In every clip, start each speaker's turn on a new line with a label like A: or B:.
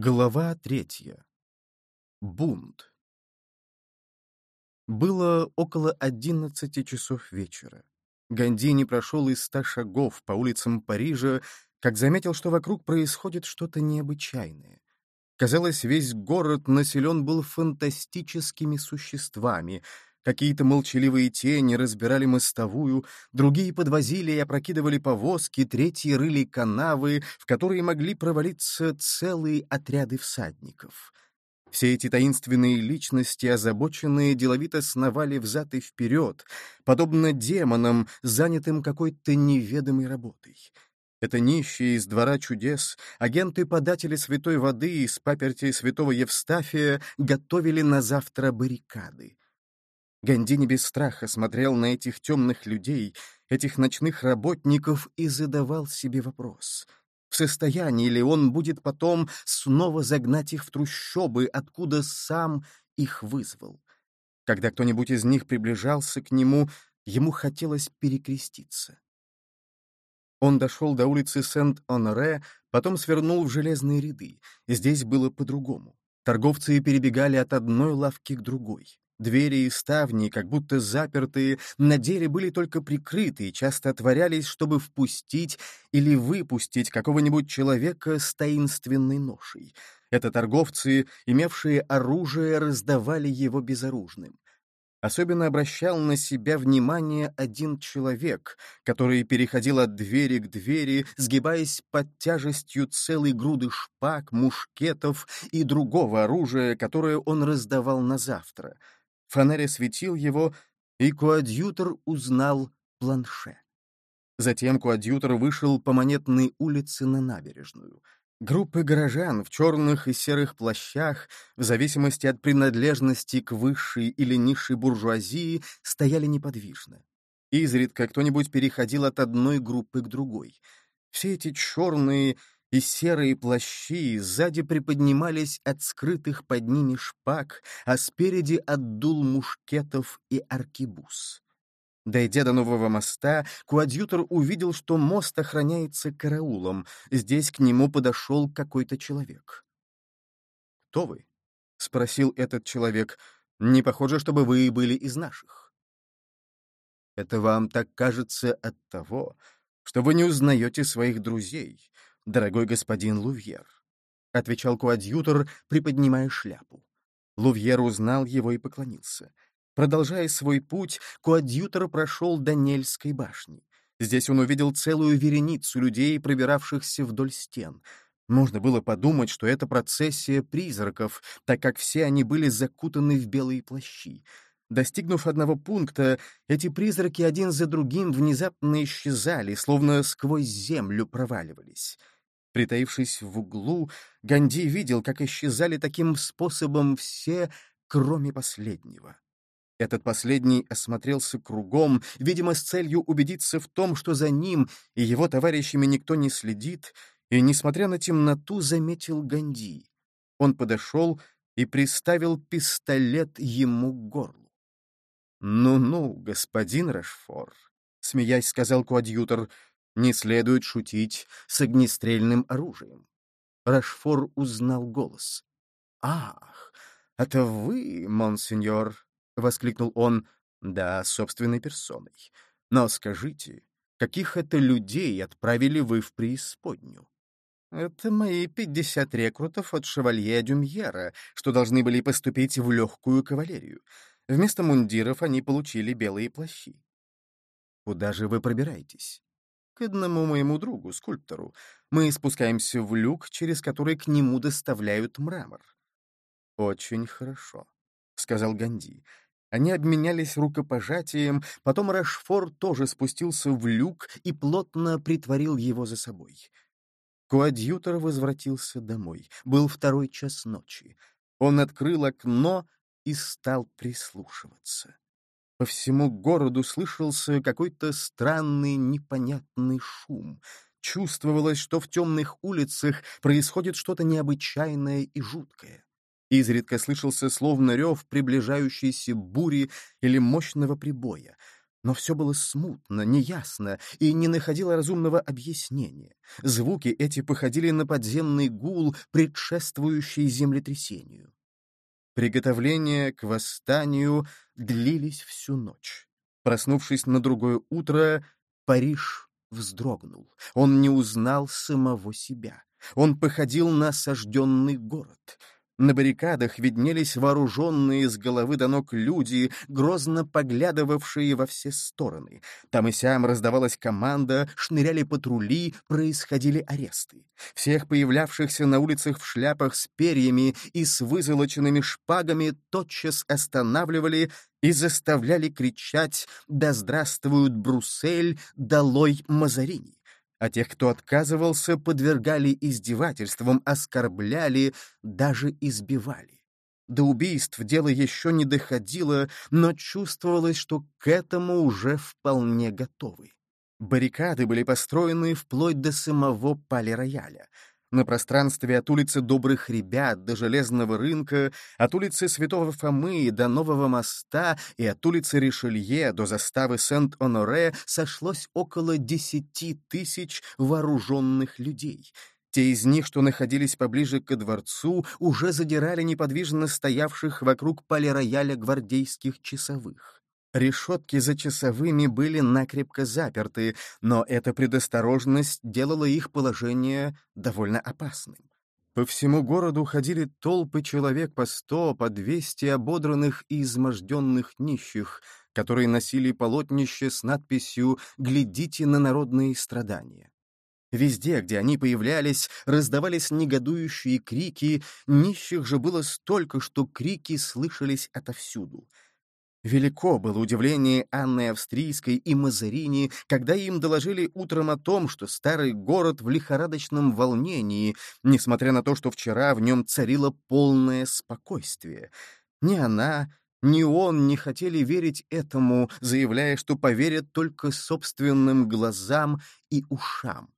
A: Глава третья. Бунт. Было около одиннадцати часов вечера. Ганди не прошел из ста шагов по улицам Парижа, как заметил, что вокруг происходит что-то необычайное. Казалось, весь город населен был фантастическими существами, Какие-то молчаливые тени разбирали мостовую, другие подвозили и опрокидывали повозки, третьи рыли канавы, в которые могли провалиться целые отряды всадников. Все эти таинственные личности, озабоченные, деловито сновали взад и вперед, подобно демонам, занятым какой-то неведомой работой. Это нищие из двора чудес, агенты-податели святой воды из паперти святого Евстафия готовили на завтра баррикады. Гандини без страха смотрел на этих темных людей, этих ночных работников и задавал себе вопрос. В состоянии ли он будет потом снова загнать их в трущобы, откуда сам их вызвал? Когда кто-нибудь из них приближался к нему, ему хотелось перекреститься. Он дошел до улицы Сент-Оноре, потом свернул в железные ряды. Здесь было по-другому. Торговцы перебегали от одной лавки к другой. Двери и ставни, как будто запертые, на деле были только прикрыты и часто отворялись, чтобы впустить или выпустить какого-нибудь человека с таинственной ношей. Это торговцы, имевшие оружие, раздавали его безоружным. Особенно обращал на себя внимание один человек, который переходил от двери к двери, сгибаясь под тяжестью целой груды шпаг, мушкетов и другого оружия, которое он раздавал на завтра — Фонарь осветил его, и коадьютор узнал планше. Затем коадьютор вышел по монетной улице на набережную. Группы горожан в черных и серых плащах, в зависимости от принадлежности к высшей или низшей буржуазии, стояли неподвижно. Изредка кто-нибудь переходил от одной группы к другой. Все эти черные и серые плащи сзади приподнимались от скрытых под ними шпаг, а спереди от дул мушкетов и аркибуз. Дойдя до нового моста, куадьютор увидел, что мост охраняется караулом. Здесь к нему подошел какой-то человек. «Кто вы?» — спросил этот человек. «Не похоже, чтобы вы были из наших». «Это вам так кажется от того, что вы не узнаете своих друзей, дорогой господин Лувьер», — отвечал коадьютор, приподнимая шляпу. Лувьер узнал его и поклонился. Продолжая свой путь, коадьютор прошел до Нельской башни. Здесь он увидел целую вереницу людей, пробиравшихся вдоль стен. Можно было подумать, что это процессия призраков, так как все они были закутаны в белые плащи. Достигнув одного пункта, эти призраки один за другим внезапно исчезали, словно сквозь землю проваливались. Притаившись в углу, Ганди видел, как исчезали таким способом все, кроме последнего. Этот последний осмотрелся кругом, видимо, с целью убедиться в том, что за ним и его товарищами никто не следит, и, несмотря на темноту, заметил Ганди. Он подошел и приставил пистолет ему к горлу. «Ну-ну, господин Рашфор», — смеясь сказал коадьютор, не следует шутить с огнестрельным оружием. Рашфор узнал голос. «Ах, это вы, монсеньор!» — воскликнул он. «Да, собственной персоной. Но скажите, каких это людей отправили вы в преисподнюю?» «Это мои пятьдесят рекрутов от шевалье Дюмьера, что должны были поступить в легкую кавалерию. Вместо мундиров они получили белые плащи». «Куда же вы пробираетесь?» К одному моему другу, скульптору. Мы спускаемся в люк, через который к нему доставляют мрамор. «Очень хорошо», — сказал Ганди. Они обменялись рукопожатием, потом Рашфор тоже спустился в люк и плотно притворил его за собой. Коадьютор возвратился домой. Был второй час ночи. Он открыл окно и стал прислушиваться. По всему городу слышался какой-то странный непонятный шум. Чувствовалось, что в темных улицах происходит что-то необычайное и жуткое. Изредка слышался словно рев приближающейся бури или мощного прибоя. Но все было смутно, неясно и не находило разумного объяснения. Звуки эти походили на подземный гул, предшествующий землетрясению. Приготовления к восстанию длились всю ночь. Проснувшись на другое утро, Париж вздрогнул. Он не узнал самого себя. Он походил на осажденный город. На баррикадах виднелись вооруженные с головы до ног люди, грозно поглядывавшие во все стороны. Там и сям раздавалась команда, шныряли патрули, происходили аресты. Всех появлявшихся на улицах в шляпах с перьями и с вызолоченными шпагами тотчас останавливали и заставляли кричать «Да здравствует Бруссель! Долой Мазарини!» А тех, кто отказывался, подвергали издевательствам, оскорбляли, даже избивали. До убийств дело еще не доходило, но чувствовалось, что к этому уже вполне готовы. Баррикады были построены вплоть до самого пале-рояля — на пространстве от улицы Добрых Ребят до Железного рынка, от улицы Святого Фомы до Нового моста и от улицы Ришелье до заставы Сент-Оноре сошлось около десяти тысяч вооруженных людей. Те из них, что находились поближе к дворцу, уже задирали неподвижно стоявших вокруг полирояля гвардейских часовых. Решетки за часовыми были накрепко заперты, но эта предосторожность делала их положение довольно опасным. По всему городу ходили толпы человек по сто, по двести ободранных и изможденных нищих, которые носили полотнище с надписью «Глядите на народные страдания». Везде, где они появлялись, раздавались негодующие крики, нищих же было столько, что крики слышались отовсюду — Велико было удивление Анны Австрийской и Мазарини, когда им доложили утром о том, что старый город в лихорадочном волнении, несмотря на то, что вчера в нем царило полное спокойствие. Ни она, ни он не хотели верить этому, заявляя, что поверят только собственным глазам и ушам.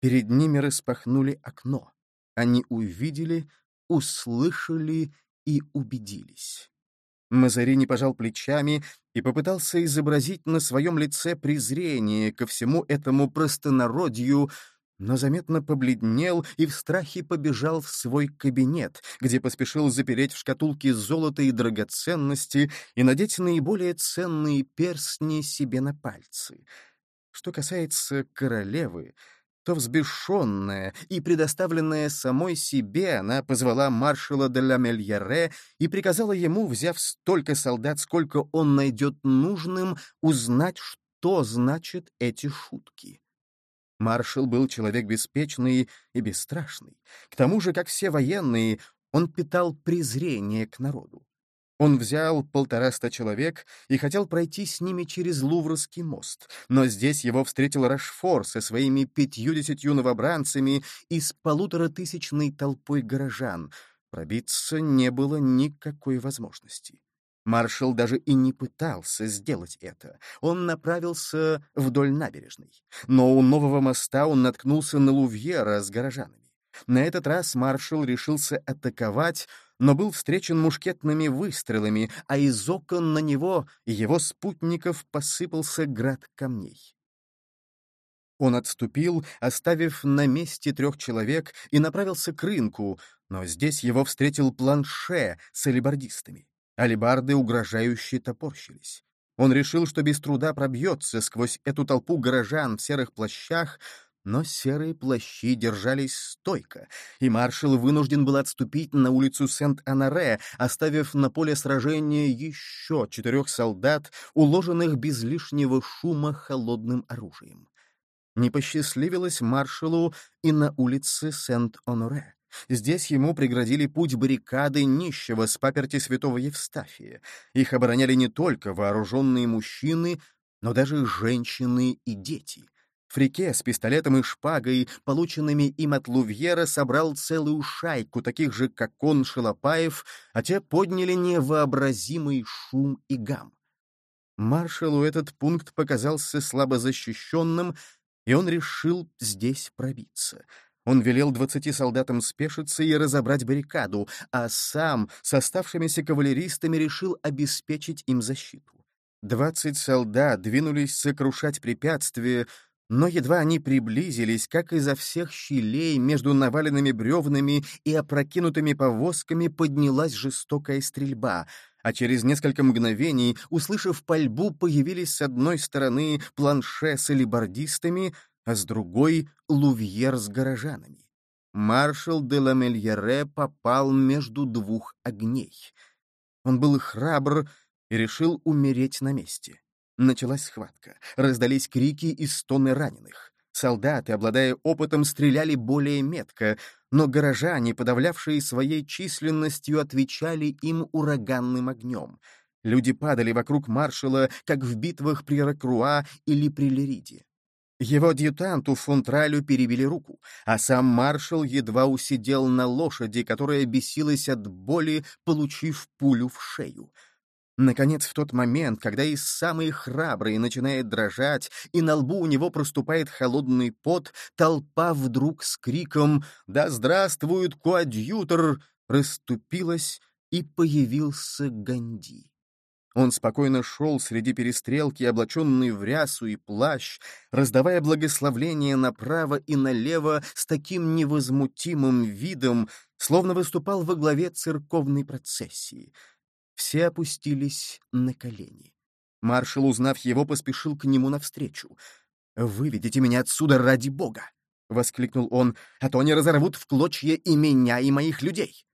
A: Перед ними распахнули окно. Они увидели, услышали и убедились. Мазарини пожал плечами и попытался изобразить на своем лице презрение ко всему этому простонародью, но заметно побледнел и в страхе побежал в свой кабинет, где поспешил запереть в шкатулке золото и драгоценности и надеть наиболее ценные перстни себе на пальцы. Что касается королевы, то взбешенная и предоставленная самой себе, она позвала маршала де ла Мельяре и приказала ему, взяв столько солдат, сколько он найдет нужным, узнать, что значат эти шутки. Маршал был человек беспечный и бесстрашный. К тому же, как все военные, он питал презрение к народу. Он взял полтораста человек и хотел пройти с ними через Луврский мост, но здесь его встретил Рашфор со своими пятьюдесятью новобранцами и с полуторатысячной толпой горожан. Пробиться не было никакой возможности. Маршал даже и не пытался сделать это. Он направился вдоль набережной. Но у нового моста он наткнулся на Лувьера с горожанами. На этот раз маршал решился атаковать, но был встречен мушкетными выстрелами, а из окон на него и его спутников посыпался град камней. Он отступил, оставив на месте трех человек, и направился к рынку, но здесь его встретил планше с алибардистами. Алибарды угрожающе топорщились. Он решил, что без труда пробьется сквозь эту толпу горожан в серых плащах, но серые плащи держались стойко, и маршал вынужден был отступить на улицу Сент-Анаре, оставив на поле сражения еще четырех солдат, уложенных без лишнего шума холодным оружием. Не посчастливилось маршалу и на улице Сент-Оноре. Здесь ему преградили путь баррикады нищего с паперти святого Евстафия. Их обороняли не только вооруженные мужчины, но даже женщины и дети — Фрике с пистолетом и шпагой, полученными им от Лувьера, собрал целую шайку, таких же, как он, Шалопаев, а те подняли невообразимый шум и гам. Маршалу этот пункт показался слабо защищенным, и он решил здесь пробиться. Он велел двадцати солдатам спешиться и разобрать баррикаду, а сам с оставшимися кавалеристами решил обеспечить им защиту. Двадцать солдат двинулись сокрушать препятствия, но едва они приблизились, как изо всех щелей между наваленными бревнами и опрокинутыми повозками поднялась жестокая стрельба, а через несколько мгновений, услышав пальбу, появились с одной стороны планше с алибардистами, а с другой — лувьер с горожанами. Маршал де Ламельере попал между двух огней. Он был храбр и решил умереть на месте. Началась схватка. Раздались крики и стоны раненых. Солдаты, обладая опытом, стреляли более метко, но горожане, подавлявшие своей численностью, отвечали им ураганным огнем. Люди падали вокруг маршала, как в битвах при Ракруа или при Лериде. Его адъютанту Фунтралю перебили руку, а сам маршал едва усидел на лошади, которая бесилась от боли, получив пулю в шею — Наконец, в тот момент, когда и самый храбрый начинает дрожать, и на лбу у него проступает холодный пот, толпа вдруг с криком «Да здравствует коадьютор!» расступилась, и появился Ганди. Он спокойно шел среди перестрелки, облаченный в рясу и плащ, раздавая благословления направо и налево с таким невозмутимым видом, словно выступал во главе церковной процессии — все опустились на колени. Маршал, узнав его, поспешил к нему навстречу. «Выведите меня отсюда ради бога!» — воскликнул он, «а то они разорвут в клочья и меня, и моих людей!»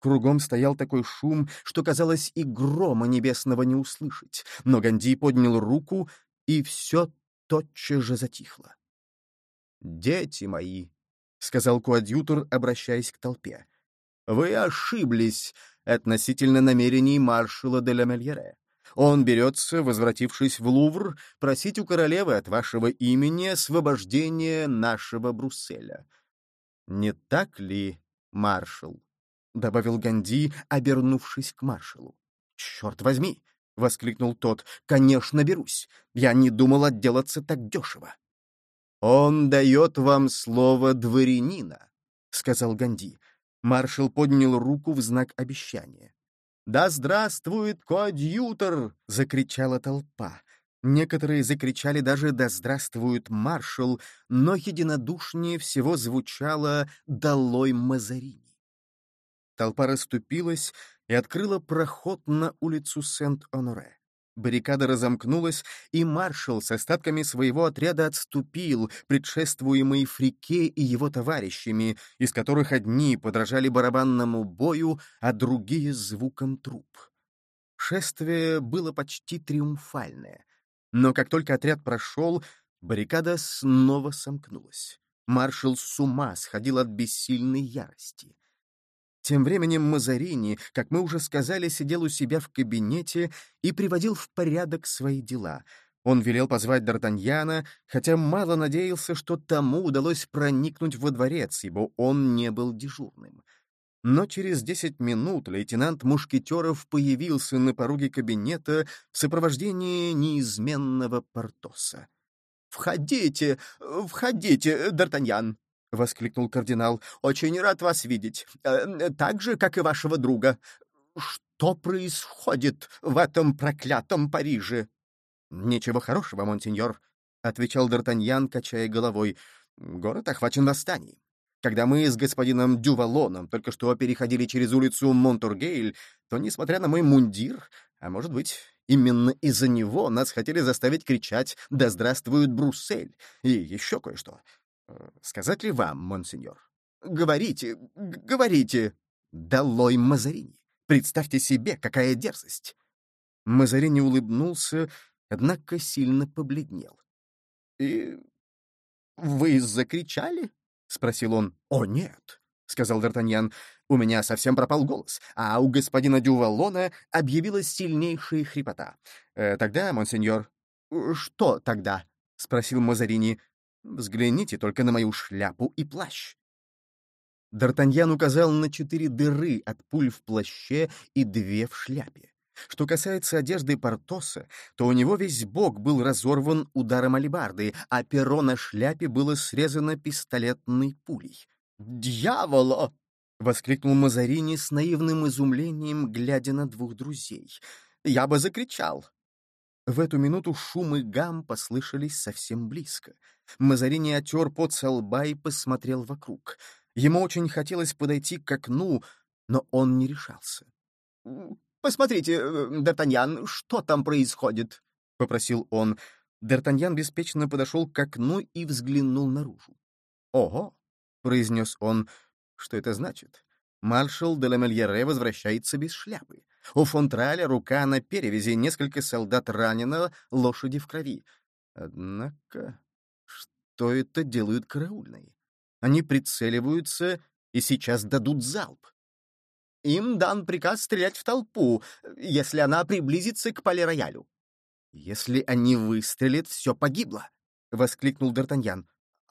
A: Кругом стоял такой шум, что, казалось, и грома небесного не услышать, но Ганди поднял руку, и все тотчас же затихло. «Дети мои», — сказал коадьютор, обращаясь к толпе, — «вы ошиблись, относительно намерений маршала де ла Мельере. Он берется, возвратившись в Лувр, просить у королевы от вашего имени освобождения нашего Брусселя. «Не так ли, маршал?» — добавил Ганди, обернувшись к маршалу. «Черт возьми!» — воскликнул тот. «Конечно, берусь. Я не думал отделаться так дешево». «Он дает вам слово дворянина», — сказал Ганди. Маршал поднял руку в знак обещания. «Да здравствует коадьютор!» — закричала толпа. Некоторые закричали даже «Да здравствует маршал!», но единодушнее всего звучало «Долой Мазарини!». Толпа расступилась и открыла проход на улицу Сент-Оноре. Баррикада разомкнулась, и маршал с остатками своего отряда отступил, предшествуемый Фрике и его товарищами, из которых одни подражали барабанному бою, а другие — звуком труп. Шествие было почти триумфальное. Но как только отряд прошел, баррикада снова сомкнулась. Маршал с ума сходил от бессильной ярости. Тем временем Мазарини, как мы уже сказали, сидел у себя в кабинете и приводил в порядок свои дела. Он велел позвать Д'Артаньяна, хотя мало надеялся, что тому удалось проникнуть во дворец, ибо он не был дежурным. Но через десять минут лейтенант Мушкетеров появился на пороге кабинета в сопровождении неизменного Портоса. «Входите, входите, Д'Артаньян!» — воскликнул кардинал. «Очень рад вас видеть. Э, так же, как и вашего друга. Что происходит в этом проклятом Париже?» «Ничего хорошего, монсеньор», — отвечал Д'Артаньян, качая головой. «Город охвачен восстанием. Когда мы с господином Дювалоном только что переходили через улицу Монтургейль, то, несмотря на мой мундир, а может быть, именно из-за него нас хотели заставить кричать «Да здравствует Бруссель!» и еще кое-что. Сказать ли вам, монсеньор? Говорите, говорите. Долой Мазарини. Представьте себе, какая дерзость. Мазарини улыбнулся, однако сильно побледнел. «И вы закричали?» — спросил он. «О, нет!» — сказал Д'Артаньян. «У меня совсем пропал голос, а у господина Дювалона объявилась сильнейшая хрипота. Э, тогда, монсеньор...» «Что тогда?» — спросил Мазарини. Взгляните только на мою шляпу и плащ. Д'Артаньян указал на четыре дыры от пуль в плаще и две в шляпе. Что касается одежды Портоса, то у него весь бок был разорван ударом алебарды, а перо на шляпе было срезано пистолетной пулей. «Дьявола!» — воскликнул Мазарини с наивным изумлением, глядя на двух друзей. «Я бы закричал!» В эту минуту шум и гам послышались совсем близко. Мазарини отер пот со лба и посмотрел вокруг. Ему очень хотелось подойти к окну, но он не решался.
B: «Посмотрите, э, Д'Артаньян, что там происходит?» — попросил он.
A: Д'Артаньян беспечно подошел к окну и взглянул наружу. «Ого!» — произнес он. «Что это значит? Маршал де Ламельере возвращается без шляпы. У Фонтраля рука на перевязи, несколько солдат ранено, лошади в крови. Однако, что это делают караульные? Они прицеливаются и сейчас дадут залп.
B: Им дан приказ стрелять в толпу, если она приблизится к полироялю.
A: «Если они выстрелят, все погибло!» — воскликнул Д'Артаньян.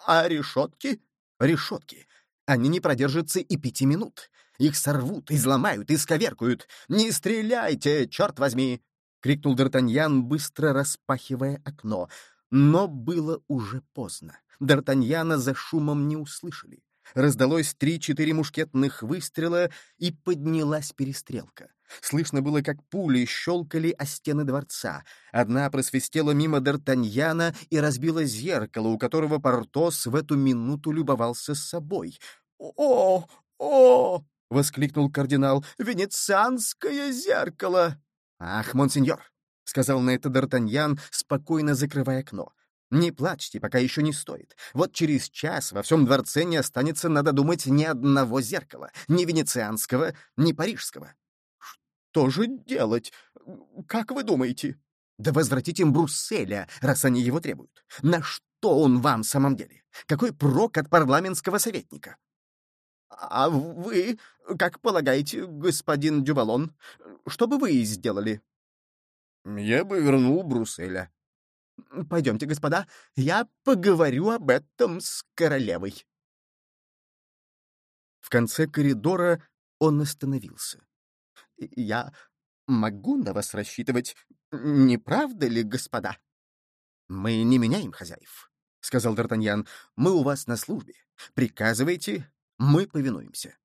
B: «А решетки?»
A: «Решетки. Они не продержатся и пяти минут. Их сорвут, изломают, исковеркают. Не стреляйте, черт возьми!» — крикнул Д'Артаньян, быстро распахивая окно. Но было уже поздно. Д'Артаньяна за шумом не услышали. Раздалось три-четыре мушкетных выстрела, и поднялась перестрелка. Слышно было, как пули щелкали о стены дворца. Одна просвистела мимо Д'Артаньяна и разбила зеркало, у которого Портос в эту минуту любовался собой.
B: «О, о!» — воскликнул кардинал. «Венецианское зеркало!»
A: «Ах, монсеньор!» — сказал на это Д'Артаньян, спокойно закрывая окно. Не плачьте, пока еще не стоит. Вот через час во всем дворце не останется, надо думать, ни одного зеркала, ни венецианского, ни парижского.
B: Что же делать? Как вы думаете?
A: Да возвратить им Брусселя, раз они его требуют. На что он вам в самом деле? Какой прок от парламентского советника?
B: А вы, как полагаете, господин Дювалон, что бы вы сделали?
A: Я бы вернул Брусселя.
B: Пойдемте, господа, я поговорю об этом с королевой.
A: В конце коридора он остановился.
B: «Я могу на вас рассчитывать, не правда ли, господа?»
A: «Мы не меняем хозяев», — сказал Д'Артаньян. «Мы у вас на службе. Приказывайте, мы повинуемся».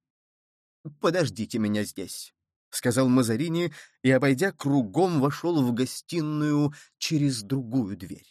B: «Подождите меня здесь», —
A: сказал Мазарини и, обойдя кругом, вошел в гостиную через другую дверь.